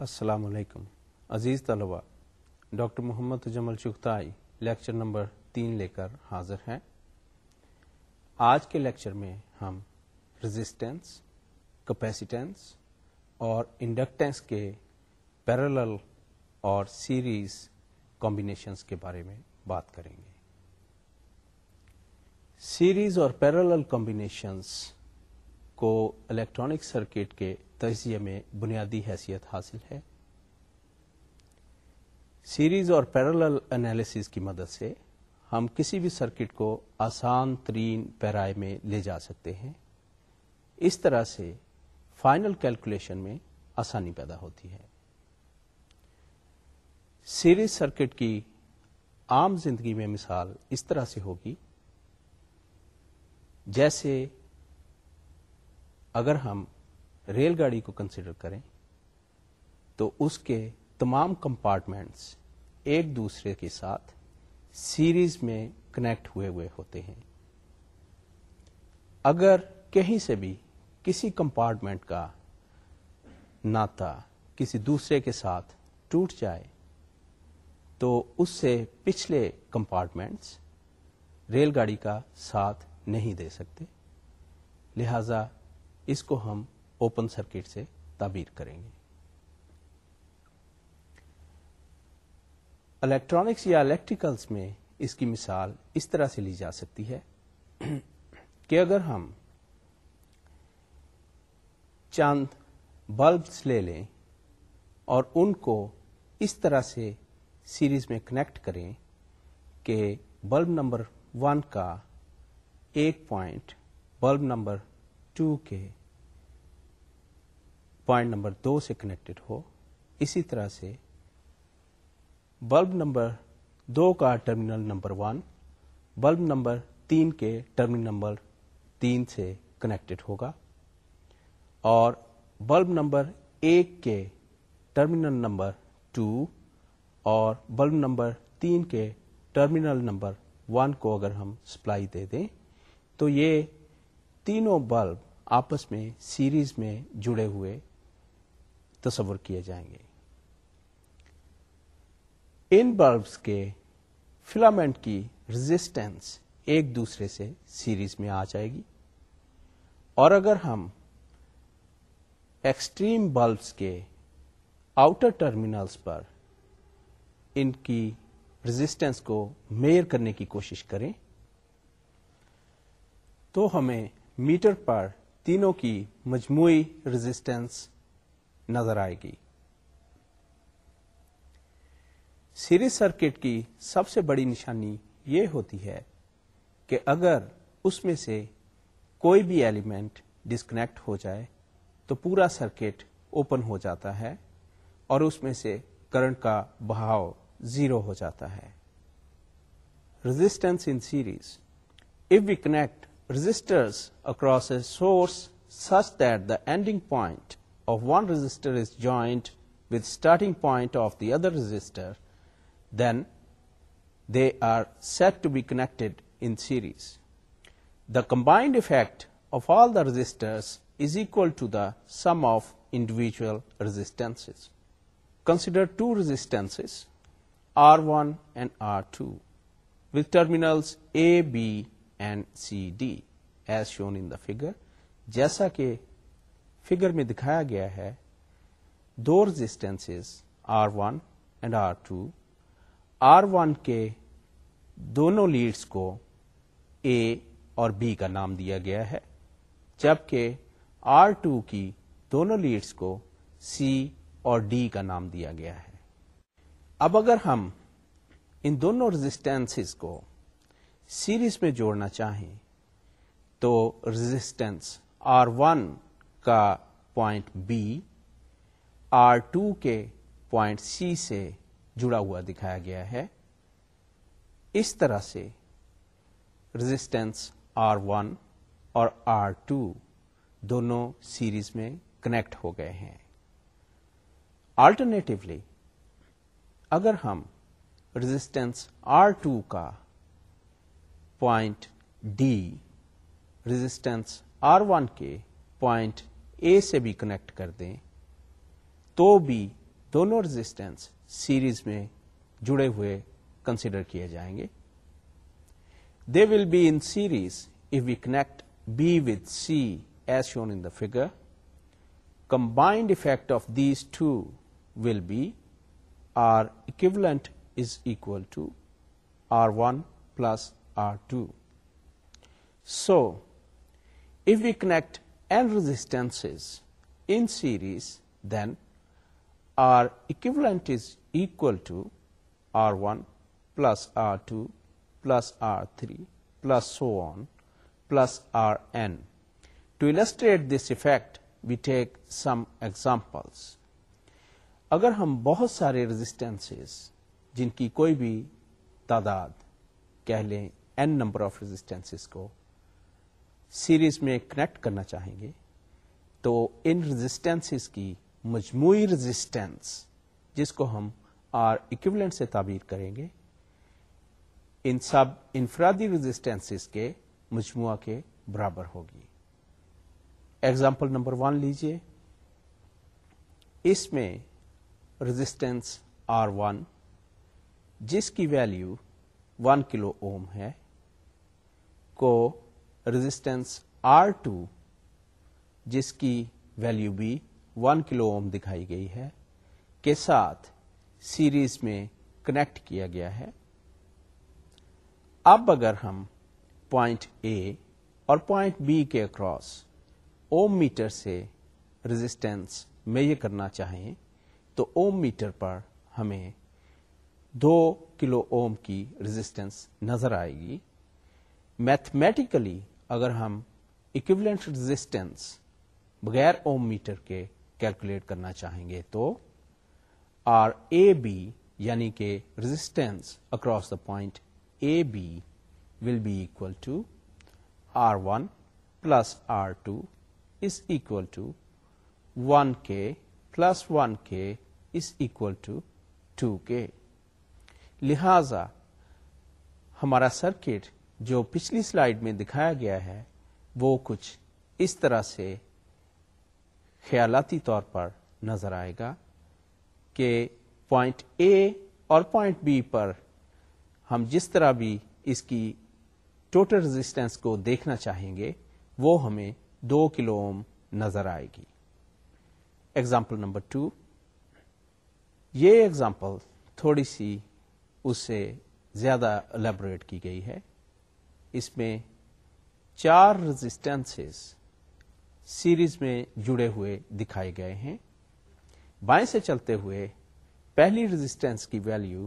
السلام علیکم عزیز طلبہ ڈاکٹر محمد جمل لیکچر نمبر تین لے کر حاضر ہیں آج کے لیکچر میں ہم رزسٹینس کپیسیٹینس اور انڈکٹینس کے پیرل اور سیریز کمبینیشنس کے بارے میں بات کریں گے سیریز اور پیرل کمبینیشنس کو الیکٹرانک سرکٹ کے تجزیے میں بنیادی حیثیت حاصل ہے سیریز اور پیرل انالیسز کی مدد سے ہم کسی بھی سرکٹ کو آسان ترین پیرائے میں لے جا سکتے ہیں اس طرح سے فائنل کیلکولیشن میں آسانی پیدا ہوتی ہے سیریز سرکٹ کی عام زندگی میں مثال اس طرح سے ہوگی جیسے اگر ہم ریل گاڑی کو کنسیڈر کریں تو اس کے تمام کمپارٹمنٹس ایک دوسرے کے ساتھ سیریز میں کنیکٹ ہوئے ہوئے ہوتے ہیں اگر کہیں سے بھی کسی کمپارٹمنٹ کا ناتا کسی دوسرے کے ساتھ ٹوٹ جائے تو اس سے پچھلے کمپارٹمنٹس ریل گاڑی کا ساتھ نہیں دے سکتے لہذا اس کو ہم اوپن سرکٹ سے تعبیر کریں گے الیکٹرانکس یا الیکٹریکلس میں اس کی مثال اس طرح سے لی جا سکتی ہے کہ اگر ہم چاند بلبس لے لیں اور ان کو اس طرح سے سیریز میں کنیکٹ کریں کہ بلب نمبر ون کا ایک پوائنٹ بلب نمبر ٹو کے پوائنٹ نمبر دو سے کنیکٹڈ ہو اسی طرح سے بلب نمبر دو کا terminal number one bulb number تین کے ٹرمینل نمبر تین سے کنیکٹڈ ہوگا اور بلب نمبر ایک کے ٹرمینل نمبر ٹو اور بلب نمبر تین کے ٹرمینل نمبر ون کو اگر ہم سپلائی دے دیں تو یہ تینوں بلب آپس میں سیریز میں جڑے ہوئے تصور کیے جائیں گے ان بلبس کے فلامنٹ کی رزسٹینس ایک دوسرے سے سیریز میں آ جائے گی اور اگر ہم ایکسٹریم بلبس کے آؤٹر ٹرمینلس پر ان کی رزسٹینس کو میئر کرنے کی کوشش کریں تو ہمیں میٹر پر تینوں کی مجموعی رزسٹینس نظر آئے گی سیریز سرکٹ کی سب سے بڑی نشانی یہ ہوتی ہے کہ اگر اس میں سے کوئی بھی ایلیمنٹ ڈسکنیکٹ ہو جائے تو پورا سرکٹ اوپن ہو جاتا ہے اور اس میں سے کرنٹ کا بہاؤ زیرو ہو جاتا ہے resistance in series if we connect resistors across a source such that the ending point of one resistor is joined with starting point of the other resistor, then they are said to be connected in series. The combined effect of all the resistors is equal to the sum of individual resistances. Consider two resistances R1 and R2 with terminals A, B and C D as shown in the figure جیسا کہ figure میں دکھایا گیا ہے دو resistance R one and R two R one کے دونوں leads کو اے اور بی کا نام دیا گیا ہے جبکہ آر ٹو کی دونوں لیڈس کو سی اور ڈی کا نام دیا گیا ہے اب اگر ہم ان دونوں رزسٹینس کو سیریز میں جوڑنا چاہیں تو رزسٹینس آر ون کا پوائنٹ بی آر ٹو کے پوائنٹ سی سے جڑا ہوا دکھایا گیا ہے اس طرح سے رزسٹینس آر ون اور آر ٹو دونوں سیریز میں کنیکٹ ہو گئے ہیں آلٹرنیٹولی اگر ہم رزسٹینس آر ٹو کا point D resistance R one کے پوائنٹ اے سے بھی کنیکٹ کر دیں تو بھی دونوں رزسٹینس سیریز میں جڑے ہوئے کنسیڈر کیے جائیں گے they will be in series if we connect B with C as shown in figure combined effect of these two will be R equivalent is equal to R one plus two so if we connect N resistances in series then R equivalent is equal to R one plus R two plus R three plus plus R N to illustrate this effect we take some اگر ہم بہت سارے رزسٹینسز جن کی کوئی بھی تعداد کہہ لیں این نمبر آف رزینس کو سیریز میں کنیکٹ کرنا چاہیں گے تو ان رجسٹینس کی مجموعی رزسٹینس جس کو ہم آر اکوبلنٹ سے تعبیر کریں گے ان سب انفرادی رزسٹینس کے مجموعہ کے برابر ہوگی ایگزامپل نمبر ون لیجیے اس میں رزسٹینس آر ون جس کی ویلو ون کلو اوم ہے کو رزسٹینس آر ٹو جس کی ویلو بھی ون کلو اوم دکھائی گئی ہے کے ساتھ سیریز میں کنیکٹ کیا گیا ہے اب اگر ہم پوائنٹ اے اور پوائنٹ بی کے اکراس اوم میٹر سے رزسٹینس میئر کرنا چاہیں تو اوم میٹر پر ہمیں دو کلو اوم کی رزسٹینس نظر آئے گی میتھمیٹیکلی اگر ہم اکوبلنٹ ریزسٹینس بغیر اوم میٹر کے کیلکولیٹ کرنا چاہیں گے تو آر اے بی یعنی کہ resistance across the point A B will be equal to R one plus R two is equal to one K plus one K is equal to two K لہذا ہمارا circuit جو پچھلی slide میں دکھایا گیا ہے وہ کچھ اس طرح سے خیالاتی طور پر نظر آئے گا کہ پوائنٹ اے اور پوائنٹ بی پر ہم جس طرح بھی اس کی ٹوٹل رزسٹینس کو دیکھنا چاہیں گے وہ ہمیں دو کلو اوم نظر آئے گی ایگزامپل نمبر ٹو یہ ایگزامپل تھوڑی سی اس سے زیادہ البوریٹ کی گئی ہے اس میں چار رزسٹینسز سیریز میں جڑے ہوئے دکھائے گئے ہیں بائیں سے چلتے ہوئے پہلی رزسٹینس کی ویلو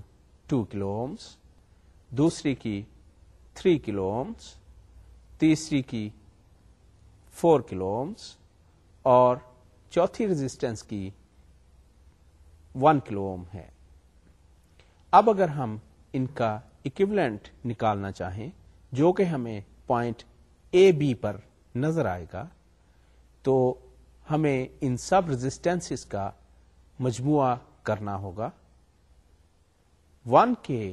کلو اومس دوسری کی 3 کلو اومس تیسری کی 4 کلو اومس اور چوتھی رزسٹینس کی 1 کلو اوم ہے اب اگر ہم ان کا اکوبلینٹ نکالنا چاہیں جو کہ ہمیں پوائنٹ اے بی پر نظر آئے گا تو ہمیں ان سب رزسٹینس کا مجموعہ کرنا ہوگا one K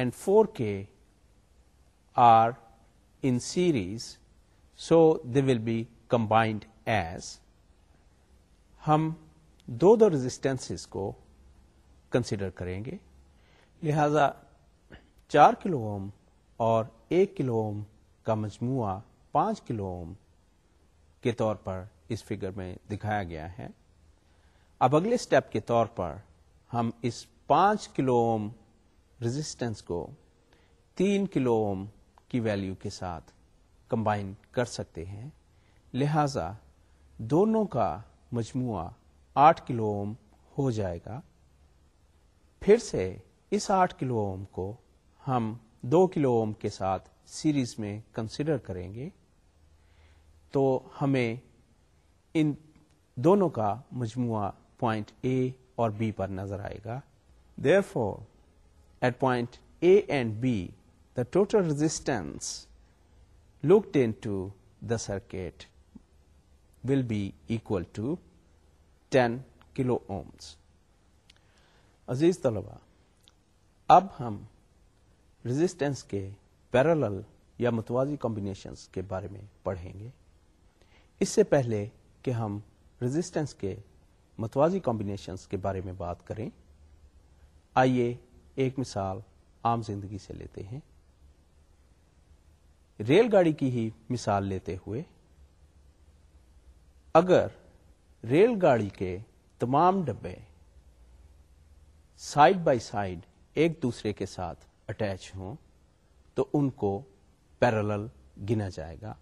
and four K are in series so they will be combined as ہم دو دو رزسٹینس کو کنسیڈر کریں گے لہذا چار کلو اوم اور ایک کلو اوم کا مجموعہ پانچ کلو اوم کے طور پر اس فگر میں دکھایا گیا ہے اب اگلے اسٹیپ کے طور پر ہم اس پانچ کلو اوم رزسٹینس کو تین کلو اوم کی ویلیو کے ساتھ کمبائن کر سکتے ہیں لہذا دونوں کا مجموعہ آٹھ کلو اوم ہو جائے گا پھر سے اس آٹھ کلو اوم کو ہم دو کلو اوم کے ساتھ سیریز میں کنسیڈر کریں گے تو ہمیں ان دونوں کا مجموعہ پوائنٹ اے اور بی پر نظر آئے گا therefore at point A and B the total resistance look into the circuit will be equal to ten kilo ohms عزیز طلبا اب ہم ریزسٹینس کے پیرل یا متوازی کمبینیشنس کے بارے میں پڑھیں گے اس سے پہلے کہ ہم ریزسٹینس کے متوازی کمبینیشنس کے بارے میں بات کریں آئیے ایک مثال عام زندگی سے لیتے ہیں ریل گاڑی کی ہی مثال لیتے ہوئے اگر ریل گاڑی کے تمام ڈبے سائڈ بائی سائڈ ایک دوسرے کے ساتھ اٹیچ ہوں تو ان کو پیرل گنا جائے گا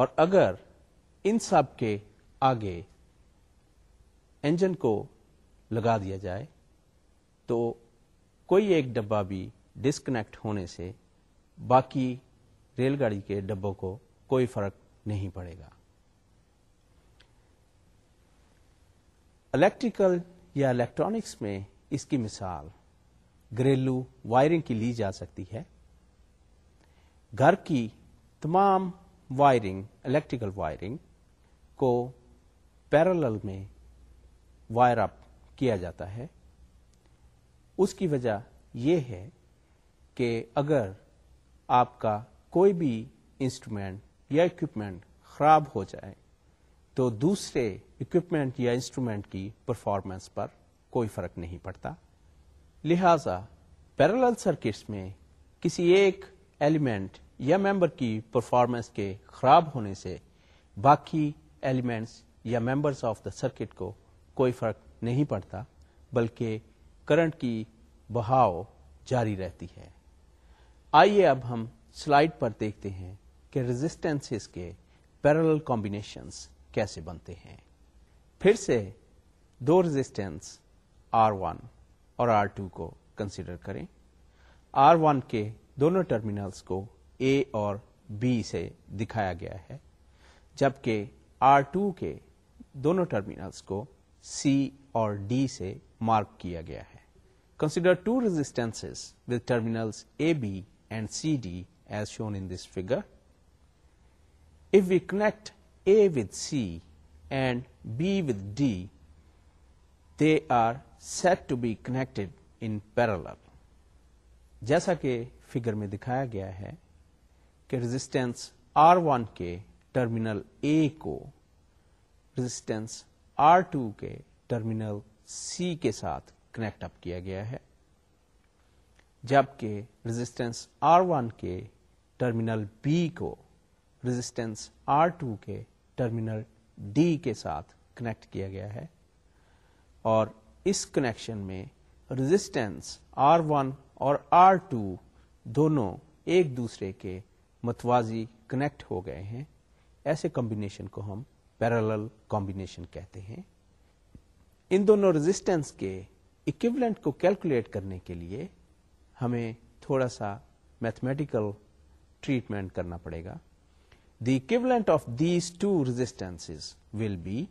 اور اگر ان سب کے آگے انجن کو لگا دیا جائے تو کوئی ایک ڈبہ بھی ڈسکنیکٹ ہونے سے باقی ریل گاڑی کے ڈبوں کو کوئی فرق نہیں پڑے گا الیکٹریکل یا الیکٹرانکس میں اس کی مثال گھریلو وائرنگ کی لی جا سکتی ہے گھر کی تمام وائرنگ الیکٹریکل وائرنگ کو پیرل میں وائر اپ کیا جاتا ہے اس کی وجہ یہ ہے کہ اگر آپ کا کوئی بھی انسٹرومینٹ یا اکوپمنٹ خراب ہو جائے تو دوسرے اکوپمنٹ یا انسٹرومینٹ کی پرفارمنس پر کوئی فرق نہیں پڑتا لہذا پیرل سرکٹس میں کسی ایک ایلیمنٹ یا ممبر کی پرفارمنس کے خراب ہونے سے باقی ایلیمنٹس یا ممبرس آف دا سرکٹ کو کوئی فرق نہیں پڑتا بلکہ کرنٹ کی بہاؤ جاری رہتی ہے آئیے اب ہم سلائڈ پر دیکھتے ہیں کہ رزسٹینس کے پیرل کمبینیشنس کیسے بنتے ہیں پھر سے دو رزسٹینس آر ون اور آر ٹو کو کنسیڈر کریں آر ون کے دونوں ٹرمینلس کو اے اور بی سے دکھایا گیا ہے جبکہ آر ٹو کے دونوں ٹرمینلس کو سی اور ڈی سے مارک کیا گیا ہے consider two resistance with terminal A B and C D as shown in this figure if you connect A with C and B D they are set to be connect in parallel جیسا کہ figure میں دکھایا گیا ہے کہ R R one کے کے terminal A کو ٹو ٹرمینل سی کے ساتھ کنیکٹ اپ کیا گیا ہے جبکہ رزسٹینس آر ون کے ٹرمینل بی کو رزسٹینس آر ٹو کے ٹرمینل ڈی کے ساتھ کنیکٹ کیا گیا ہے اور اس کنیکشن میں رزسٹینس آر ون اور آر ٹو دونوں ایک دوسرے کے متوازی کنیکٹ ہو گئے ہیں ایسے کمبینیشن کو ہم پیرل کمبینیشن کہتے ہیں ان دونوں رزسٹینس کے اکوبلینٹ کو کیلکولیٹ کرنے کے لیے ہمیں تھوڑا سا میتھمیٹیکل ٹریٹمنٹ کرنا پڑے گا the equivalent of these two resistance will be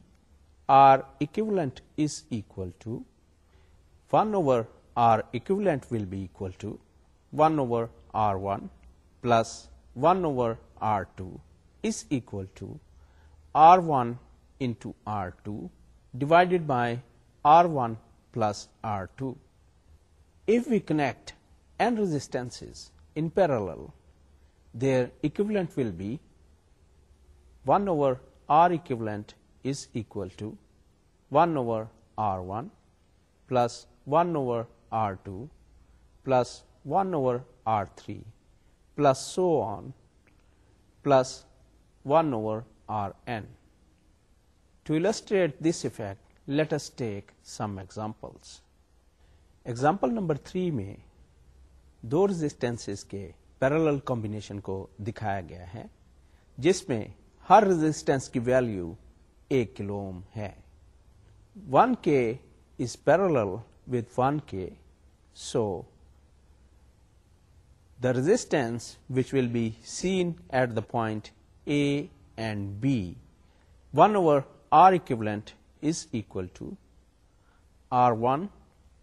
plus R two if we connect and resistance in parallel their equivalent will be one over R equivalent equal R one plus one over R two plus one over R three plus so on plus one over R N toast at this effect let's take some example example number three میں دو resistance کے parallel combination کو دکھایا گیا ہے جس میں ہر رزسٹینس کی ویلو 1 kilo ohm है. 1K is parallel with 1K, so the resistance which will be seen at the point A and B, 1 over R equivalent is equal to R1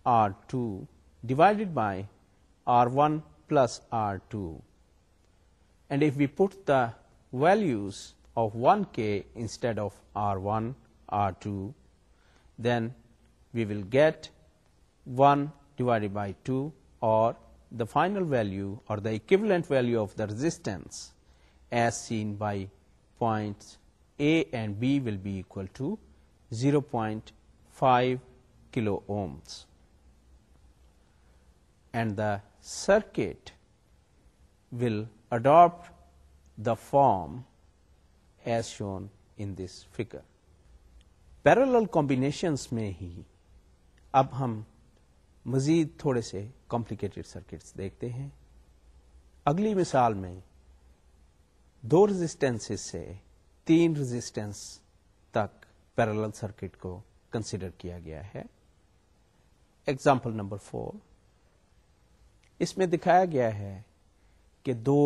R2 divided by R1 plus R2. And if we put the values of 1k instead of R1, R2, then we will get 1 divided by 2, or the final value or the equivalent value of the resistance as seen by points A and B will be equal to 0.5 kilo ohms. And the circuit will adopt the form shown in دس فکر parallel combinations میں ہی اب ہم مزید تھوڑے سے complicated circuit دیکھتے ہیں اگلی مثال میں دو رزسٹینس سے تین رزسٹینس تک پیرل سرکٹ کو کنسیڈر کیا گیا ہے ایگزامپل نمبر فور اس میں دکھایا گیا ہے کہ دو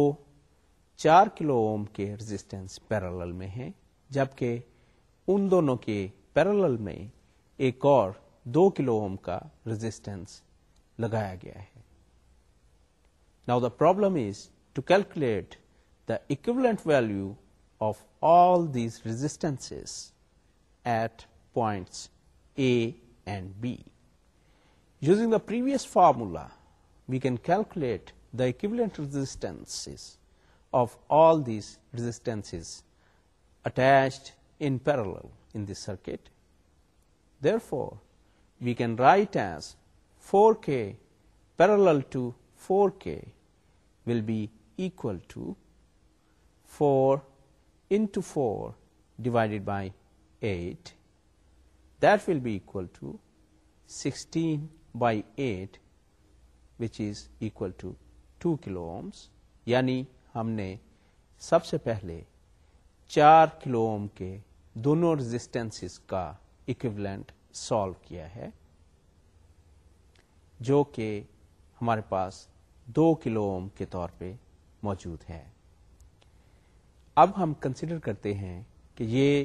چار کلو اوم کے ریزسٹینس پیرالل میں ہیں جبکہ ان دونوں کے پیرالل میں ایک اور دو کلو اوم کا رزسٹینس لگایا گیا ہے now the problem is to calculate the equivalent value of all these resistance at points A and B using the previous formula we can calculate the equivalent resistance of all these resistances attached in parallel in this circuit. Therefore, we can write as 4K parallel to 4K will be equal to 4 into 4 divided by 8. That will be equal to 16 by 8, which is equal to 2 kilo ohms. Yani ہم نے سب سے پہلے چار کلو ohm کے دونوں resistance کا اکولنٹ solve کیا ہے جو کہ ہمارے پاس دو کلو اوم کے طور پہ موجود ہے اب ہم کنسیڈر کرتے ہیں کہ یہ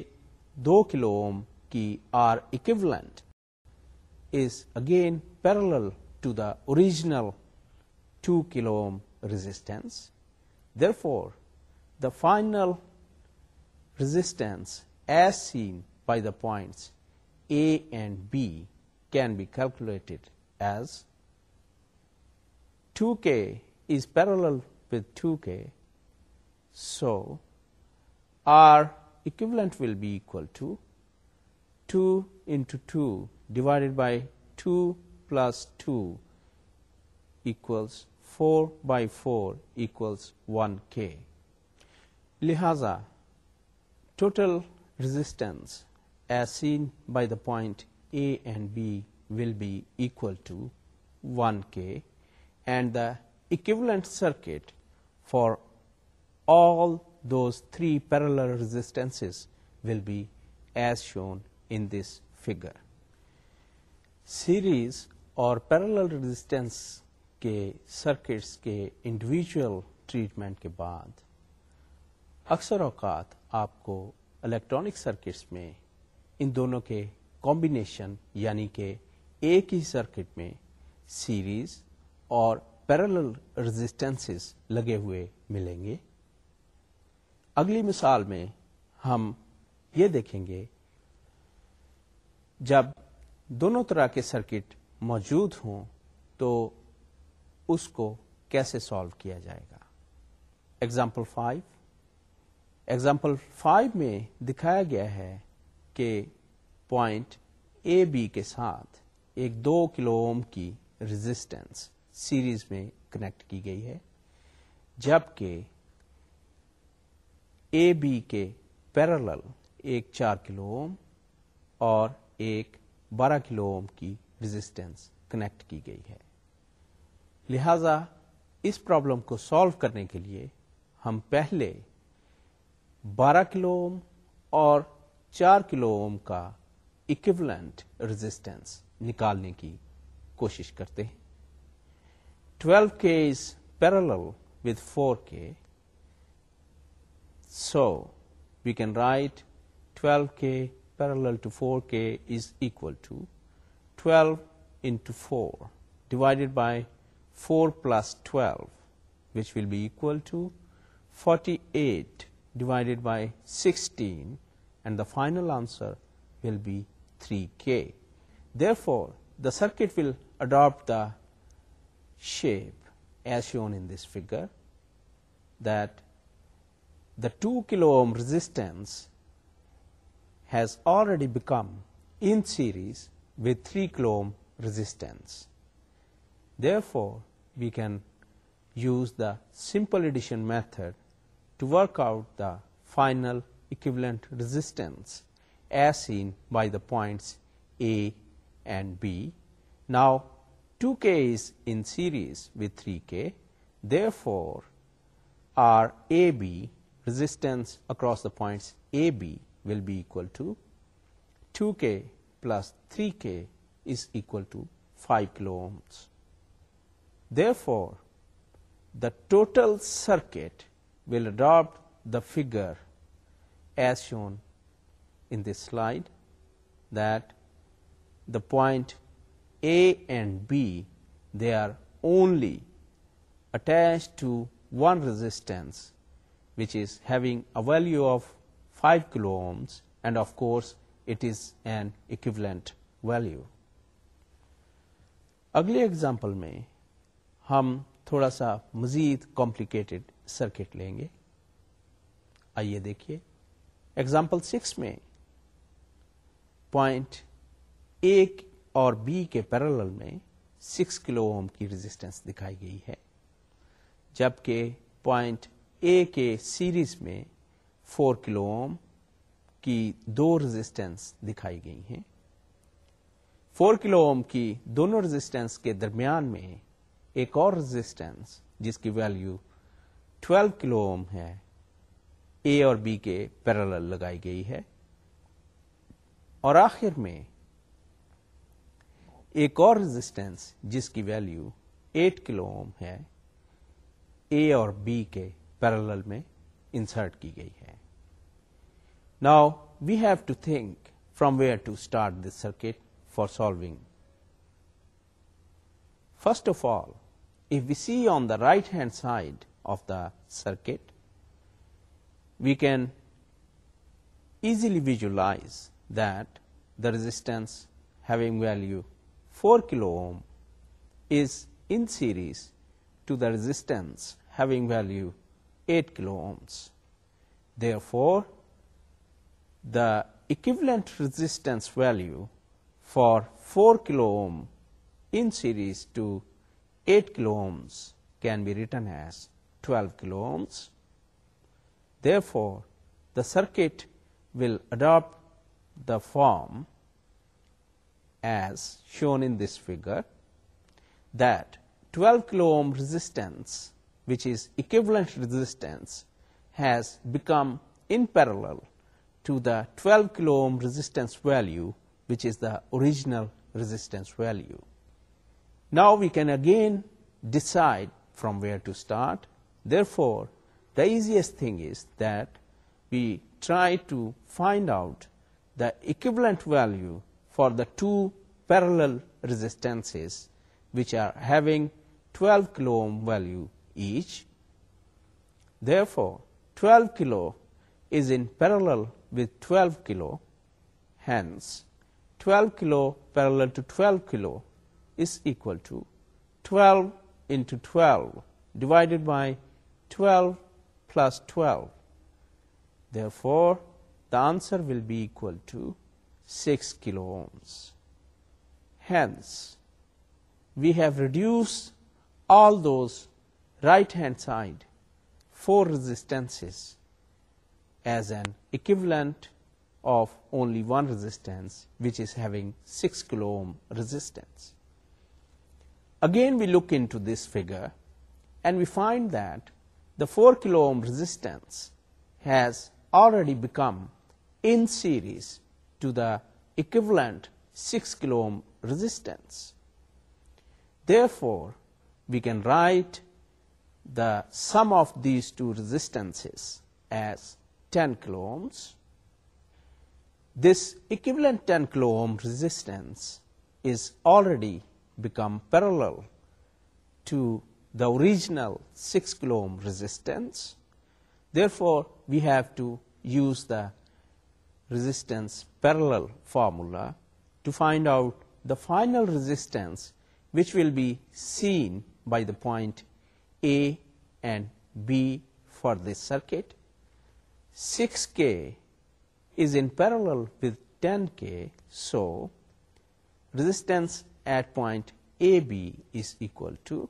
دو کلو اوم کی R equivalent is again parallel to the original two kilo ohm resistance Therefore, the final resistance as seen by the points A and B can be calculated as 2K is parallel with 2K, so R equivalent will be equal to 2 into 2 divided by 2 plus 2 equals 4 by 4 equals 1K. Lihaza, total resistance as seen by the point A and B will be equal to 1K, and the equivalent circuit for all those three parallel resistances will be as shown in this figure. Series or parallel resistance کے circuits کے individual treatment کے بعد اکثر اوقات آپ کو electronic circuits میں ان دونوں کے کمبینیشن یعنی کہ ایک ہی سرکٹ میں سیریز اور پیرل رزسٹینس لگے ہوئے ملیں گے اگلی مثال میں ہم یہ دیکھیں گے جب دونوں طرح کے سرکٹ موجود ہوں تو اس کو کیسے سالو کیا جائے گا ایگزامپل فائیو ایگزامپل فائیو میں دکھایا گیا ہے کہ پوائنٹ اے بی کے ساتھ ایک دو کلو اوم کی رزسٹینس سیریز میں کنیکٹ کی گئی ہے جبکہ اے بی کے پیرل ایک چار کلو اوم اور ایک بارہ کلو اوم کی رزسٹینس کنیکٹ کی گئی ہے لہذا اس پرابلم کو سالو کرنے کے لیے ہم پہلے بارہ کلو اوم اور چار کلو اوم کا اکولنٹ رزسٹینس نکالنے کی کوشش کرتے ہیں twelve K is parallel with four K so we can write twelve K parallel to K is equal to twelve into four divided by 4 plus 12, which will be equal to 48 divided by 16, and the final answer will be 3K. Therefore, the circuit will adopt the shape as shown in this figure, that the 2 kilo ohm resistance has already become in series with 3 kilo ohm resistance. Therefore, we can use the simple addition method to work out the final equivalent resistance as seen by the points A and B. Now, 2k is in series with 3k, therefore, our AB resistance across the points AB will be equal to 2k plus 3k is equal to 5 kilo ohms. Therefore, the total circuit will adopt the figure as shown in this slide, that the point A and B, they are only attached to one resistance which is having a value of 5 kilo ohms, and of course, it is an equivalent value. Agle example mein ہم تھوڑا سا مزید complicated circuit لیں گے آئیے دیکھیے example six میں point ایک اور بی کے پیرل میں سکس کلو اوم کی ریزسٹنس دکھائی گئی ہے جبکہ پوائنٹ اے کے سیریز میں فور کلو اوم کی دو ریزسٹنس دکھائی گئی ہیں فور کلو اوم کی دونوں رزسٹینس کے درمیان میں ایک اور ریزسٹینس جس کی ویلو 12 کلو اوم ہے اے اور بی کے پیرل لگائی گئی ہے اور آخر میں ایک اور ریزسٹینس جس کی ویلو 8 کلو اوم ہے اے اور بی کے پیرل میں انسرٹ کی گئی ہے now we have to think from where to start this circuit for solving first of all If we see on the right hand side of the circuit, we can easily visualize that the resistance having value 4 kilo ohm is in series to the resistance having value 8 kilo ohms. Therefore, the equivalent resistance value for 4 kilo ohm in series to 8 kilo ohms can be written as 12 kilo ohms. Therefore, the circuit will adopt the form as shown in this figure, that 12 kilo ohm resistance, which is equivalent resistance, has become in parallel to the 12 kilo ohm resistance value, which is the original resistance value. Now we can again decide from where to start. Therefore, the easiest thing is that we try to find out the equivalent value for the two parallel resistances which are having 12 kilo ohm value each. Therefore, 12 kilo is in parallel with 12 kilo, hence 12 kilo parallel to 12 kilo is equal to 12 into 12 divided by 12 plus 12. Therefore, the answer will be equal to 6 kilo ohms. Hence, we have reduced all those right-hand side 4 resistances as an equivalent of only one resistance, which is having 6 kilo ohm resistance. Again, we look into this figure and we find that the 4 kilo ohm resistance has already become in series to the equivalent 6 kilo ohm resistance. Therefore, we can write the sum of these two resistances as 10 kilo ohms. This equivalent 10 kilo ohm resistance is already become parallel to the original 6 kilo-ohm resistance. Therefore, we have to use the resistance parallel formula to find out the final resistance, which will be seen by the point A and B for this circuit. 6K is in parallel with 10K, so resistance at point AB is equal to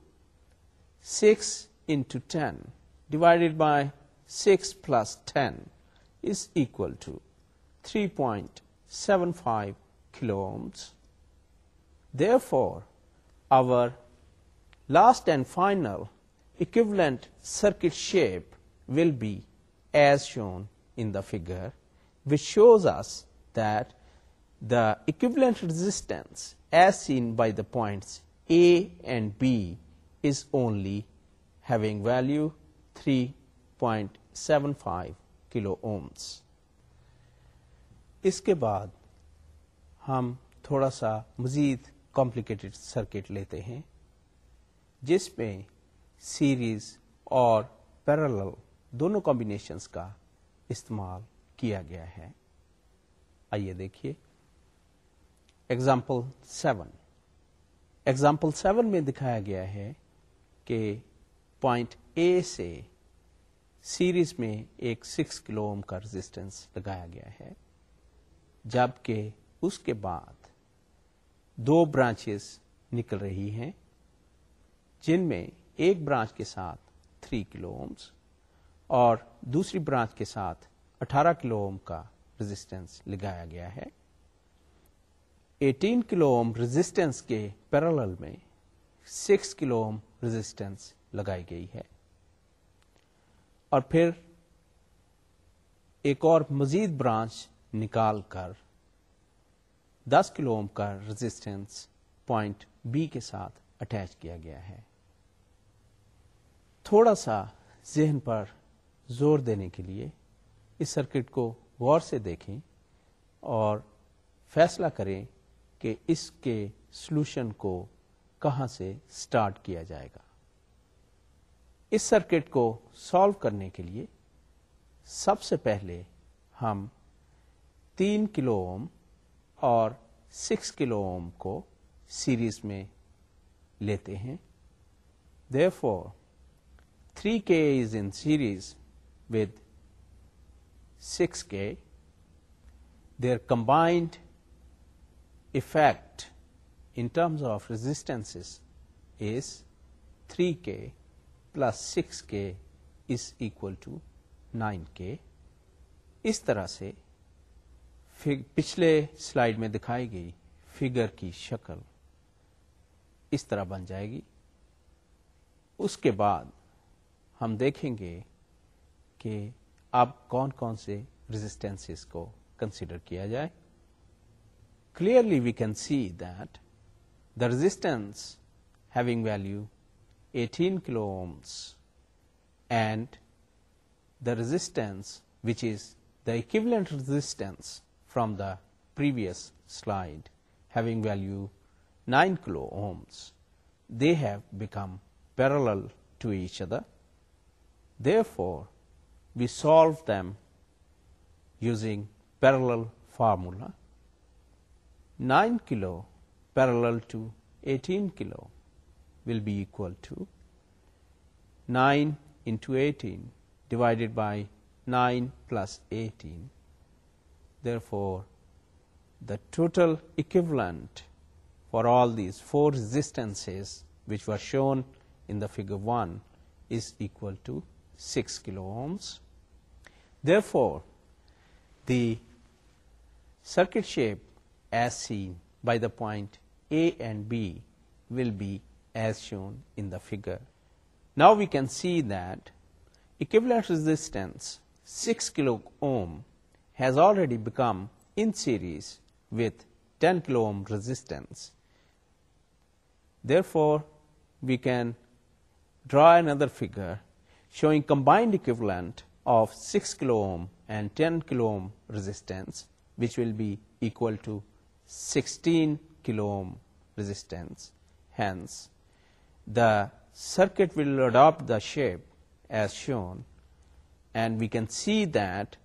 6 into 10 divided by 6 plus 10 is equal to 3.75 kilo ohms. Therefore, our last and final equivalent circuit shape will be as shown in the figure, which shows us that the equivalent resistance seen by the points A and B is only having value three point seven five kilo ohms اس کے بعد ہم تھوڑا سا مزید complicated circuit لیتے ہیں جس میں سیریز اور پیرل دونوں کمبینیشنز کا استعمال کیا گیا ہے آئیے دیکھیے ایگزامپل سیون ایگزامپل سیون میں دکھایا گیا ہے کہ پوائنٹ اے سے سیریز میں ایک سکس کلو اوم کا رزسٹینس لگایا گیا ہے جبکہ اس کے بعد دو برانچز نکل رہی ہیں جن میں ایک برانچ کے ساتھ تھری کلو اومس اور دوسری برانچ کے ساتھ اٹھارہ کلو اوم کا رزسٹینس لگایا گیا ہے ایٹین کلو اوم رزسٹینس کے پیرالل میں سکس کلو اوم رزسٹینس لگائی گئی ہے اور پھر ایک اور مزید برانچ نکال کر دس کلو اوم کا رزسٹینس پوائنٹ بی کے ساتھ اٹیچ کیا گیا ہے تھوڑا سا ذہن پر زور دینے کے لیے اس سرکٹ کو غور سے دیکھیں اور فیصلہ کریں کہ اس کے سلوشن کو کہاں سے اسٹارٹ کیا جائے گا اس سرکٹ کو سالو کرنے کے لیے سب سے پہلے ہم تین کلو اوم اور سکس کلو اوم کو سیریز میں لیتے ہیں therefore three K is in series with six K their combined effect in terms of resistances is three K plus six K is equal to nine K اس طرح سے پچھلے slide میں دکھائی گئی فگر کی شکل اس طرح بن جائے گی اس کے بعد ہم دیکھیں گے کہ اب کون کون سے رزسٹینس کو کنسیڈر کیا جائے Clearly we can see that the resistance having value 18 kilo ohms and the resistance which is the equivalent resistance from the previous slide having value 9 kilo ohms, they have become parallel to each other. Therefore, we solve them using parallel formula. 9 kilo parallel to 18 kilo will be equal to 9 into 18 divided by 9 plus 18. Therefore, the total equivalent for all these four resistances which were shown in the figure 1 is equal to 6 kilo ohms. Therefore, the circuit shape as seen by the point A and B will be as shown in the figure. Now we can see that equivalence resistance 6 kilo ohm has already become in series with 10 kilo ohm resistance. Therefore, we can draw another figure showing combined equivalent of 6 kilo ohm and 10 kilo ohm resistance, which will be equal to 16 kilo ohm resistance. Hence, the circuit will adopt the shape as shown, and we can see that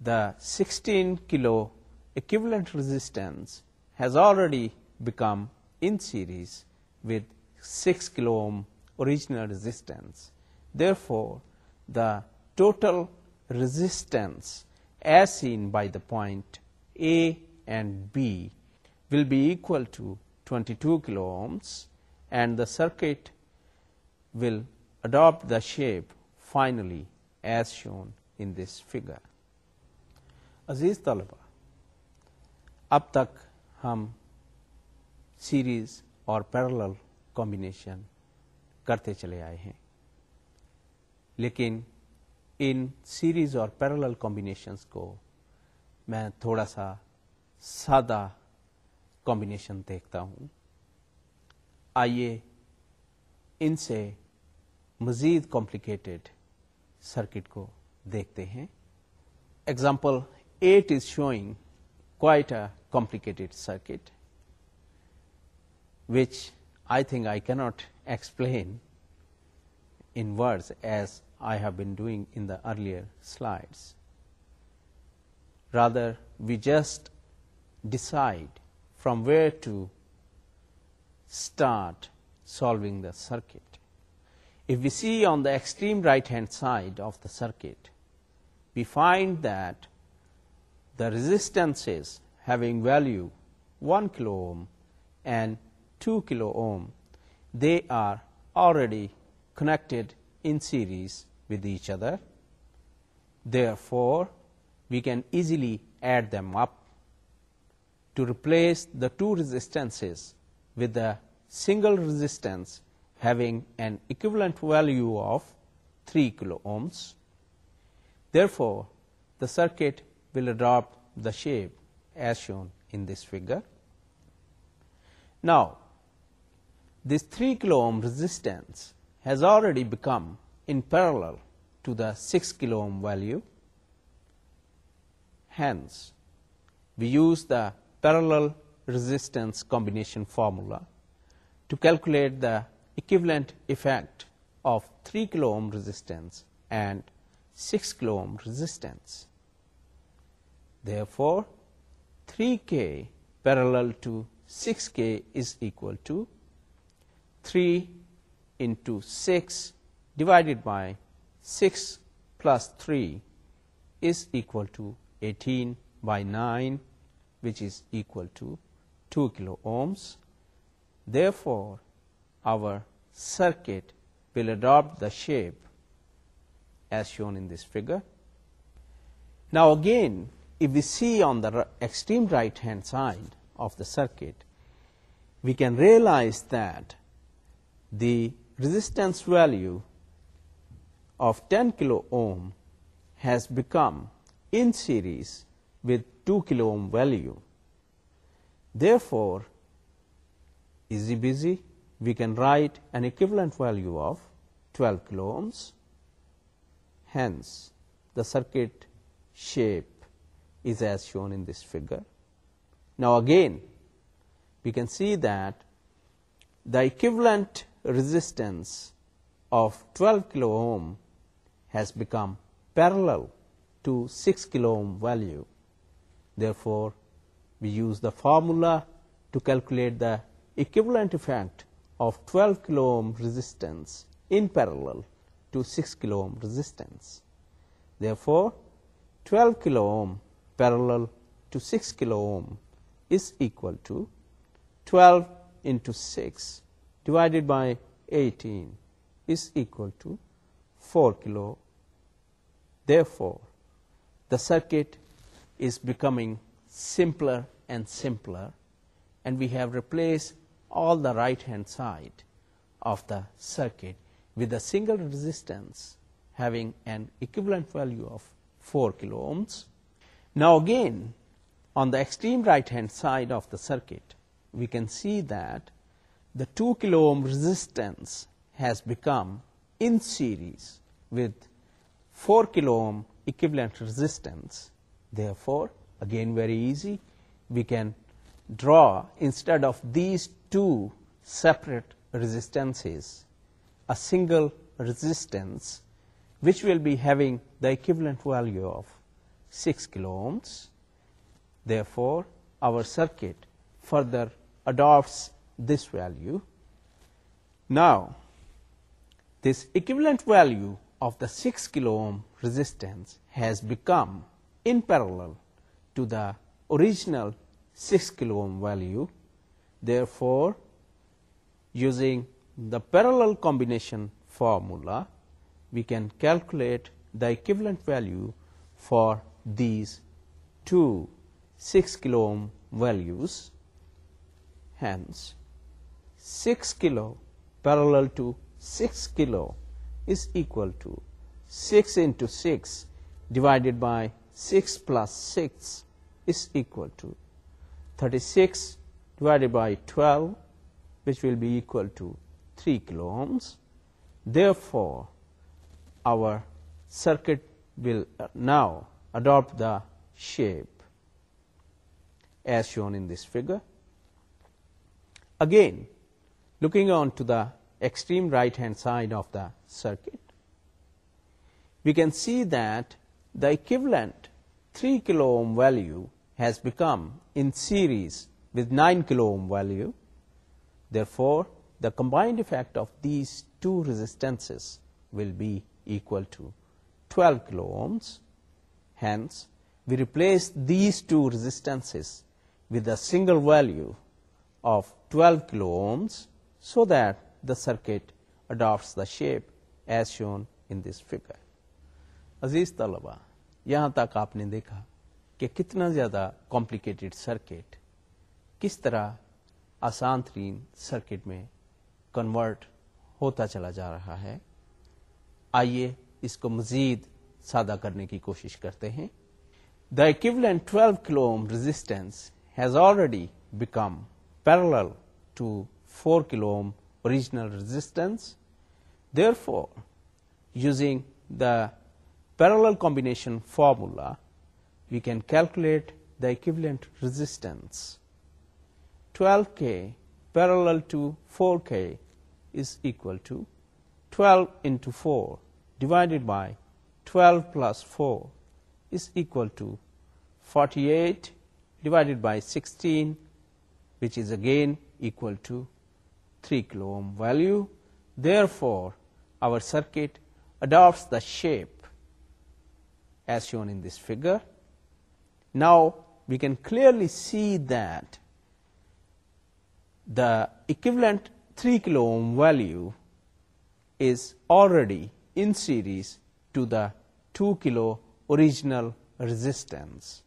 the 16 kilo equivalent resistance has already become in series with 6 kilo ohm original resistance. Therefore, the total resistance as seen by the point A and B will be equal to 22 two kilo and the circuit will adapt the shape finally as shown in this figure عزیز طلبا اب تک ہم series اور parallel combination کرتے چلے آئے ہیں لیکن ان سیریز اور پیرل کمبینیشنس کو میں تھوڑا سا سادہ کمبینیشن دیکھتا ہوں آئیے ان سے مزید کمپلیکیٹڈ سرکٹ کو دیکھتے ہیں example eight is showing quite a complicated circuit which I think I can't explain in words as I have been doing in the earlier slides rather we just decide from where to start solving the circuit. If we see on the extreme right hand side of the circuit, we find that the resistances having value 1 kilo ohm and 2 kilo ohm, they are already connected in series with each other. Therefore, we can easily add them up to replace the two resistances with a single resistance having an equivalent value of 3 kilo ohms. Therefore, the circuit will adopt the shape as shown in this figure. Now, this 3 kilo ohm resistance has already become in parallel to the 6 kilo ohm value. Hence, we use the parallel resistance combination formula to calculate the equivalent effect of 3 kilo ohm resistance and 6 kilo ohm resistance. Therefore, 3K parallel to 6K is equal to 3 into 6 divided by 6 plus 3 is equal to 18 by 9 which is equal to 2 kilo ohms. Therefore, our circuit will adopt the shape as shown in this figure. Now again, if we see on the extreme right hand side of the circuit, we can realize that the resistance value of 10 kilo ohm has become in series with 2 kilo ohm value. Therefore, easy busy, we can write an equivalent value of 12 kilo ohms. Hence, the circuit shape is as shown in this figure. Now, again, we can see that the equivalent resistance of 12 kilo ohm has become parallel to 6 kilo ohm value. For we use the formula to calculate that effect of twelve kilo resistance parallel resistance therefore twelve kilo parallel divided by eighty is equal to four kilo therefore the circuit is becoming simpler and simpler, and we have replaced all the right hand side of the circuit with a single resistance having an equivalent value of 4 kilo ohms. Now again, on the extreme right hand side of the circuit, we can see that the 2 kilo ohm resistance has become in series with 4 kilo ohm equivalent resistance, Therefore, again very easy, we can draw, instead of these two separate resistances, a single resistance which will be having the equivalent value of 6 kilo ohms. Therefore, our circuit further adopts this value. Now, this equivalent value of the 6 kilo ohm resistance has become in parallel to the original 6 kilo ohm value. Therefore, using the parallel combination formula, we can calculate the equivalent value for these two 6 kilo ohm values. Hence, 6 kilo parallel to 6 kilo is equal to 6 into 6 divided by 6 plus 6 is equal to 36 divided by 12, which will be equal to 3 kilo ohms. Therefore, our circuit will now adopt the shape as shown in this figure. Again, looking on to the extreme right hand side of the circuit, we can see that the equivalent 3 kilo ohm value has become in series with 9 kilo ohm value. Therefore, the combined effect of these two resistances will be equal to 12 kilo ohms. Hence, we replace these two resistances with a single value of 12 kilo ohms so that the circuit adopts the shape as shown in this figure. Aziz Talaba, یہاں تک آپ نے دیکھا کہ کتنا زیادہ complicated circuit کس طرح آسان ترین سرکٹ میں کنورٹ ہوتا چلا جا رہا ہے آئیے اس کو مزید سادہ کرنے کی کوشش کرتے ہیں the twelve kilo resistance has already become parallel to 4 kilo original resistance there for using the parallel combination formula, we can calculate the equivalent resistance. 12K parallel to 4K is equal to 12 into 4 divided by 12 plus 4 is equal to 48 divided by 16, which is again equal to 3 kilo ohm value. Therefore, our circuit adopts the shape as shown in this figure. Now, we can clearly see that the equivalent 3 kilo ohm value is already in series to the 2 kilo original resistance.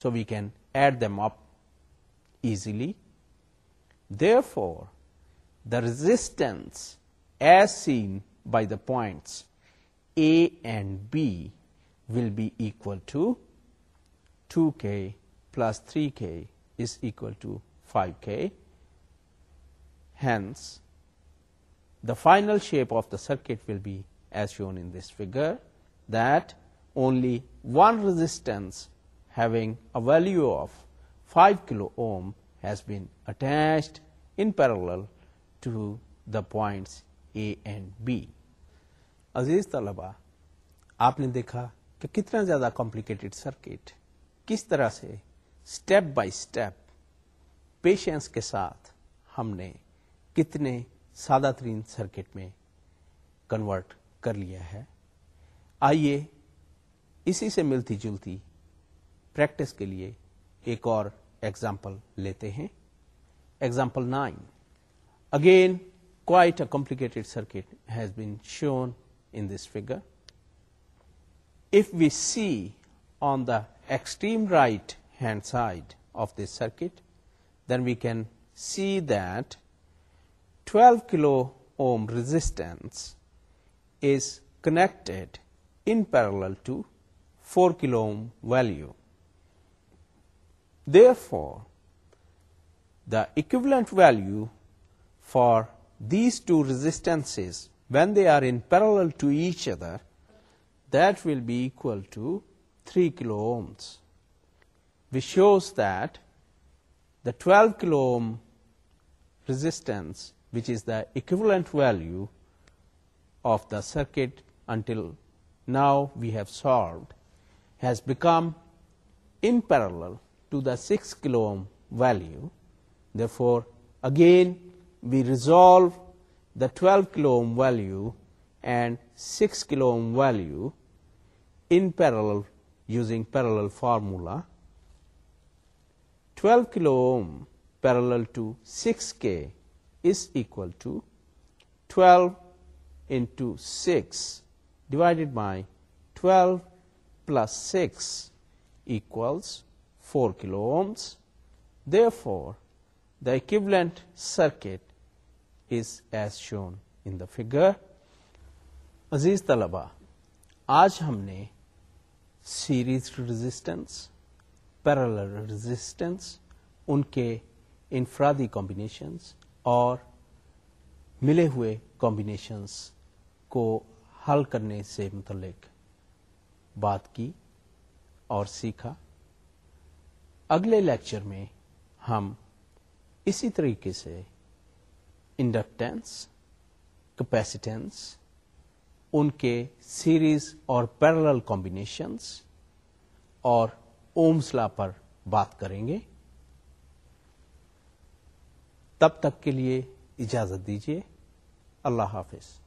So, we can add them up easily. Therefore, the resistance as seen by the points A and B will be equal to two K plus three K is equal to five K hence the final shape of the circuit will be as shown this figure the only one resistance having a value of five kilo ohm has been attach in parallel to the points A and B عزیز طلبا آپ نے دیکھا کتنا زیادہ complicated circuit کس طرح سے اسٹیپ بائی اسٹیپ پیشنس کے ساتھ ہم نے کتنے سادہ ترین سرکٹ میں کنورٹ کر لیا ہے آئیے اسی سے ملتی جلتی پریکٹس کے لیے ایک اور ایگزامپل لیتے ہیں example nine again quite a complicated circuit has been shown in this figure if we see on the extreme right hand side of this circuit, then we can see that 12 kilo ohm resistance is connected in parallel to 4 kilo ohm value. Therefore, the equivalent value for these two resistances when they are in parallel to each other that will be equal to 3 kilo ohms, which shows that the 12 kilo ohm resistance, which is the equivalent value of the circuit until now we have solved, has become in parallel to the 6 kilo ohm value. Therefore, again we resolve the 12 kilo ohm value and 6 kilo ohm value in pair using parallel formula twelve kilo parallel to six K is equal to twelve into six divided by twelve plus six equal four kilo therefore the lent circuit is as shown in the figure عزیز طلبا آج ہم نے series resistance parallel resistance ان کے انفرادی combinations اور ملے ہوئے کمبینیشنس کو حل کرنے سے متعلق بات کی اور سیکھا اگلے لیکچر میں ہم اسی طریقے سے انڈکٹینس کیپیسیٹینس ان کے سیریز اور پیرل کمبینیشنس اور اومسلا پر بات کریں گے تب تک کے لیے اجازت دیجیے اللہ حافظ